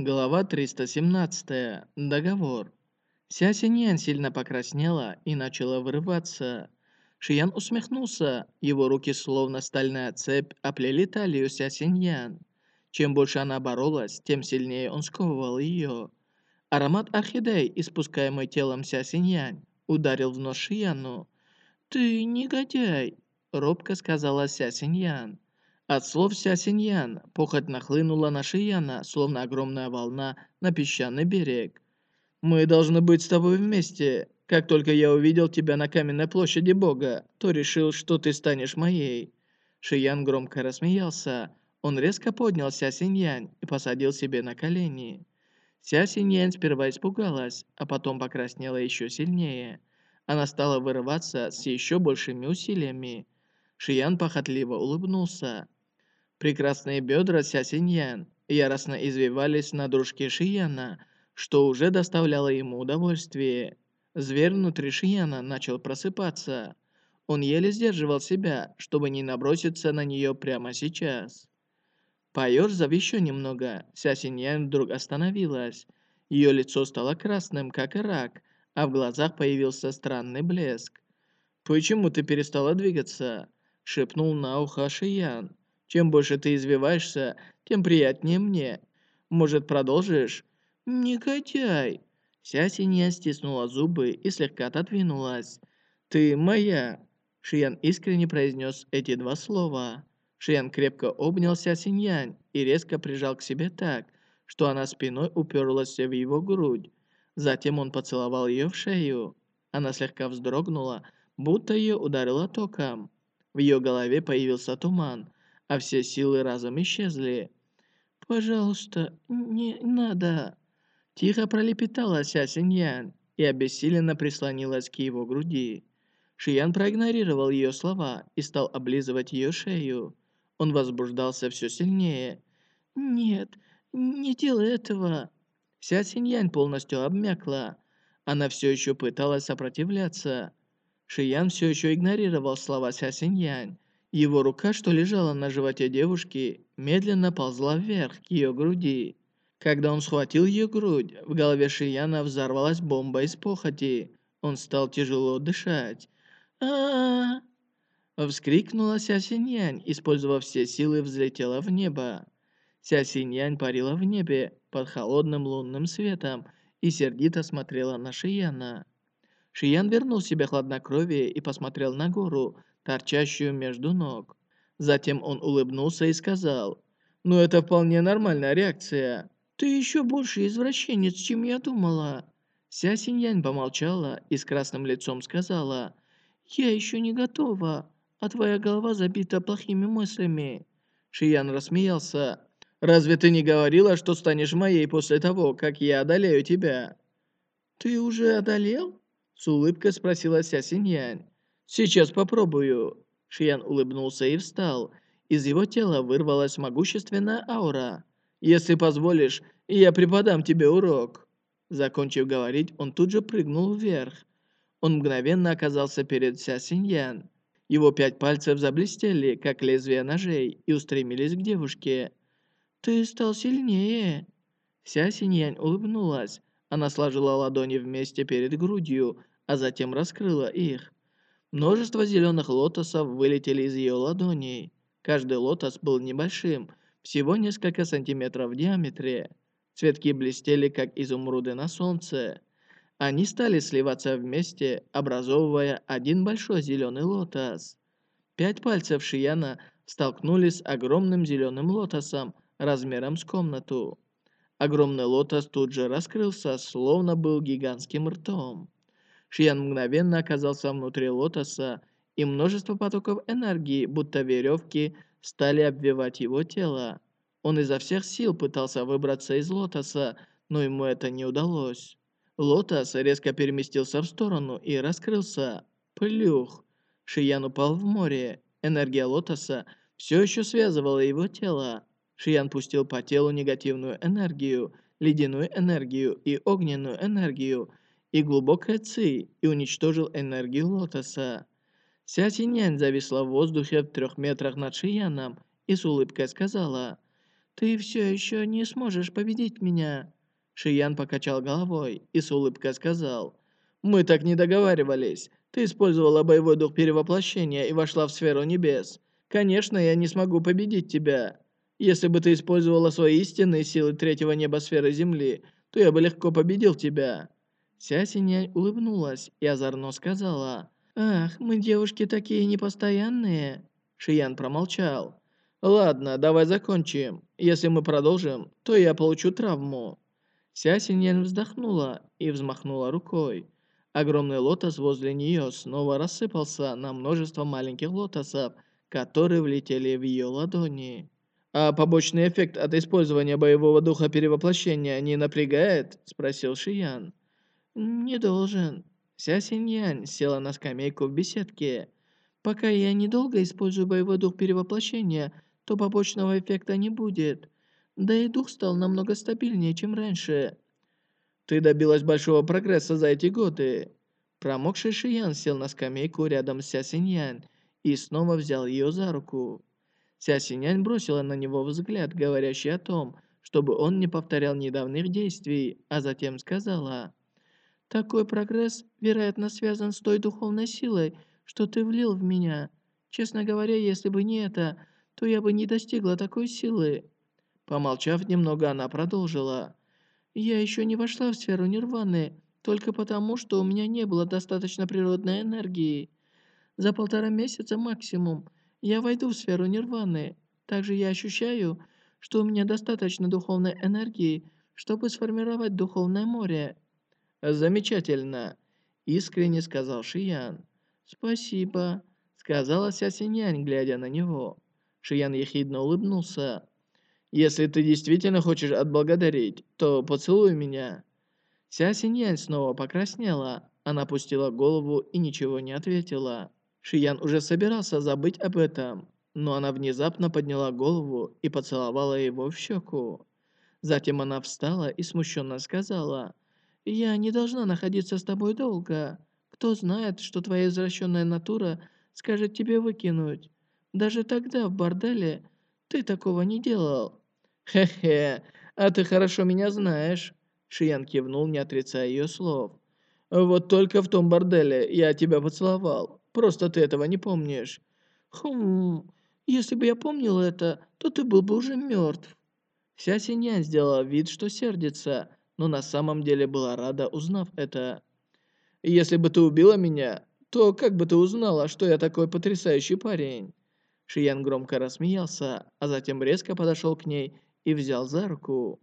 Глава 317. Договор. Ся Синьян сильно покраснела и начала вырываться. Шиян усмехнулся. Его руки, словно стальная цепь, оплели талию Ся Синьян. Чем больше она боролась, тем сильнее он сковывал ее. Аромат орхидей, испускаемый телом Ся Синьян, ударил в нос Шияну. «Ты негодяй!» — робко сказала Ся Синьян. От слов Ся Синьян похоть нахлынула на Шияна, словно огромная волна на песчаный берег. «Мы должны быть с тобой вместе. Как только я увидел тебя на каменной площади Бога, то решил, что ты станешь моей». Шиян громко рассмеялся. Он резко поднял Ся Синьян и посадил себе на колени. Ся Синьян сперва испугалась, а потом покраснела еще сильнее. Она стала вырываться с еще большими усилиями. Шиян похотливо улыбнулся. Прекрасные бедра Ся Синьян яростно извивались на дружке Шияна, что уже доставляло ему удовольствие. Зверь внутри Шияна начал просыпаться. Он еле сдерживал себя, чтобы не наброситься на нее прямо сейчас. Поёрзав еще немного, Ся Синьян вдруг остановилась. Ее лицо стало красным, как и рак, а в глазах появился странный блеск. «Почему ты перестала двигаться?» — шепнул на ухо Шиян. Чем больше ты извиваешься, тем приятнее мне. Может, продолжишь?» «Негодяй!» Вся синяя стиснула зубы и слегка отодвинулась. «Ты моя!» Шиян искренне произнес эти два слова. Шиян крепко обнял Ся Синьянь и резко прижал к себе так, что она спиной уперлась в его грудь. Затем он поцеловал ее в шею. Она слегка вздрогнула, будто ее ударило током. В ее голове появился туман, а все силы разом исчезли. «Пожалуйста, не надо!» Тихо пролепетала Ся Синьян и обессиленно прислонилась к его груди. Шиян проигнорировал ее слова и стал облизывать ее шею. Он возбуждался все сильнее. «Нет, не делай этого!» Ся Синьян полностью обмякла. Она все еще пыталась сопротивляться. Шиян все еще игнорировал слова Ся Синьян его рука, что лежала на животе девушки, медленно ползла вверх к ее груди. Когда он схватил ее грудь, в голове Шияна взорвалась бомба из похоти. Он стал тяжело дышать. а а Вскрикнула Ся Синьянь, использовав все силы, взлетела в небо. Ся Синьянь парила в небе под холодным лунным светом и сердито смотрела на Шияна. Шиян вернул себе хладнокровие и посмотрел на гору, торчащую между ног. Затем он улыбнулся и сказал, «Ну это вполне нормальная реакция». «Ты еще больше извращенец, чем я думала». Ся Синьянь помолчала и с красным лицом сказала, «Я еще не готова, а твоя голова забита плохими мыслями». Шиян рассмеялся. «Разве ты не говорила, что станешь моей после того, как я одолею тебя?» «Ты уже одолел?» С улыбкой спросила Ся Синьянь. «Сейчас попробую». Шиян улыбнулся и встал. Из его тела вырвалась могущественная аура. «Если позволишь, я преподам тебе урок». Закончив говорить, он тут же прыгнул вверх. Он мгновенно оказался перед Ся Синьян. Его пять пальцев заблестели, как лезвия ножей, и устремились к девушке. «Ты стал сильнее». Ся Синьянь улыбнулась. Она сложила ладони вместе перед грудью, а затем раскрыла их. Множество зеленых лотосов вылетели из ее ладоней. Каждый лотос был небольшим, всего несколько сантиметров в диаметре. Цветки блестели, как изумруды на солнце. Они стали сливаться вместе, образовывая один большой зеленый лотос. Пять пальцев Шияна столкнулись с огромным зеленым лотосом размером с комнату. Огромный лотос тут же раскрылся, словно был гигантским ртом. Шиян мгновенно оказался внутри лотоса, и множество потоков энергии, будто веревки, стали обвивать его тело. Он изо всех сил пытался выбраться из лотоса, но ему это не удалось. Лотос резко переместился в сторону и раскрылся. Плюх! Шиян упал в море. Энергия лотоса все еще связывала его тело. Шиян пустил по телу негативную энергию, ледяную энергию и огненную энергию, и глубокая ци и уничтожил энергию лотоса. Ся Синьянь зависла в воздухе в трех метрах над Шияном и с улыбкой сказала, «Ты все еще не сможешь победить меня». Шиян покачал головой и с улыбкой сказал, «Мы так не договаривались. Ты использовала боевой дух перевоплощения и вошла в сферу небес. Конечно, я не смогу победить тебя. Если бы ты использовала свои истинные силы третьего неба сферы Земли, то я бы легко победил тебя». Ся Синянь улыбнулась и озорно сказала, «Ах, мы девушки такие непостоянные». Шиян промолчал. «Ладно, давай закончим. Если мы продолжим, то я получу травму». Ся Синьян вздохнула и взмахнула рукой. Огромный лотос возле нее снова рассыпался на множество маленьких лотосов, которые влетели в ее ладони. «А побочный эффект от использования боевого духа перевоплощения не напрягает?» – спросил Шиян. «Не должен». Ся Синьян села на скамейку в беседке. «Пока я недолго использую боевой дух перевоплощения, то побочного эффекта не будет. Да и дух стал намного стабильнее, чем раньше. Ты добилась большого прогресса за эти годы. Промокший Шиян сел на скамейку рядом с Ся Синьян и снова взял ее за руку. Ся Синьян бросила на него взгляд, говорящий о том, чтобы он не повторял недавних действий, а затем сказала, «Такой прогресс, вероятно, связан с той духовной силой, что ты влил в меня. Честно говоря, если бы не это, то я бы не достигла такой силы». Помолчав немного, она продолжила. «Я еще не вошла в сферу нирваны, только потому, что у меня не было достаточно природной энергии. За полтора месяца максимум я войду в сферу нирваны. Также я ощущаю, что у меня достаточно духовной энергии, чтобы сформировать духовное море». «Замечательно», — искренне сказал Шиян. «Спасибо», — сказала Ся Синянь, глядя на него. Шиян ехидно улыбнулся. Если ты действительно хочешь отблагодарить, то поцелуй меня». Ся Синьянь снова покраснела. Она опустила голову и ничего не ответила. Шиян уже собирался забыть об этом, но она внезапно подняла голову и поцеловала его в щеку. Затем она встала и смущенно сказала, «Я не должна находиться с тобой долго. Кто знает, что твоя извращенная натура скажет тебе выкинуть. Даже тогда, в борделе, ты такого не делал». «Хе-хе, а ты хорошо меня знаешь», — Шиян кивнул, не отрицая ее слов. «Вот только в том борделе я тебя поцеловал. Просто ты этого не помнишь». «Хм, если бы я помнил это, то ты был бы уже мертв». Вся Синьян сделала вид, что сердится, но на самом деле была рада, узнав это. «Если бы ты убила меня, то как бы ты узнала, что я такой потрясающий парень?» Шиян громко рассмеялся, а затем резко подошел к ней и взял за руку.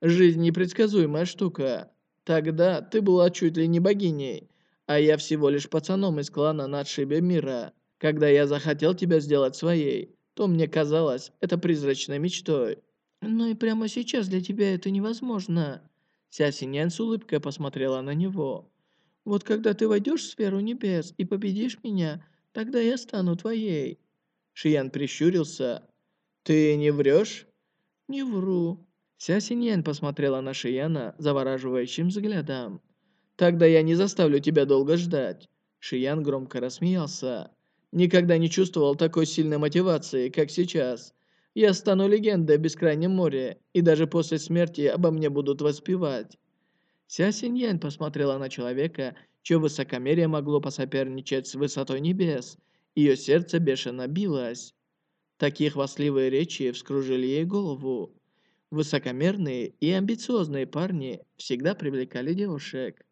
«Жизнь непредсказуемая штука. Тогда ты была чуть ли не богиней, а я всего лишь пацаном из клана на отшибе мира. Когда я захотел тебя сделать своей, то мне казалось это призрачной мечтой». «Но и прямо сейчас для тебя это невозможно». Ся Синьян с улыбкой посмотрела на него. «Вот когда ты войдешь в сферу небес и победишь меня, тогда я стану твоей». Шиян прищурился. «Ты не врешь?» «Не вру». Ся Синьян посмотрела на Шияна завораживающим взглядом. «Тогда я не заставлю тебя долго ждать». Шиян громко рассмеялся. «Никогда не чувствовал такой сильной мотивации, как сейчас. Я стану легендой в Бескрайнем море, и даже после смерти обо мне будут воспевать». Ся Синьян посмотрела на человека, чье высокомерие могло посоперничать с высотой небес. Ее сердце бешено билось. Такие хвастливые речи вскружили ей голову. Высокомерные и амбициозные парни всегда привлекали девушек.